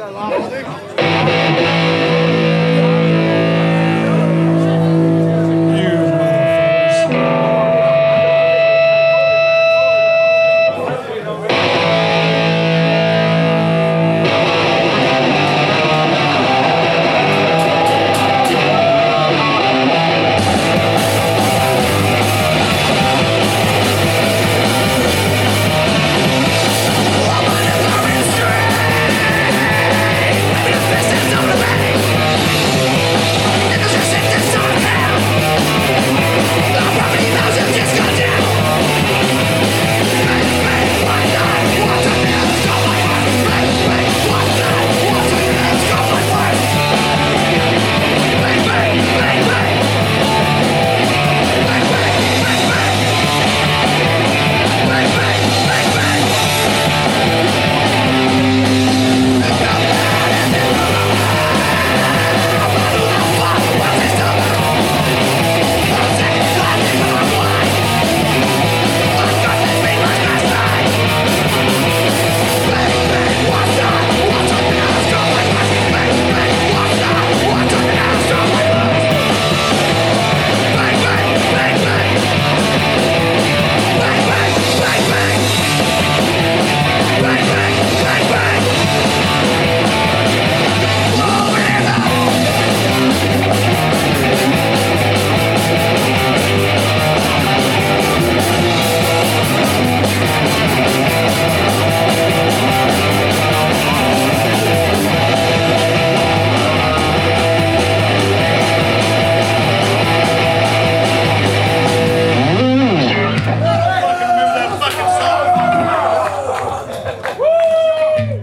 Selamünaleyküm.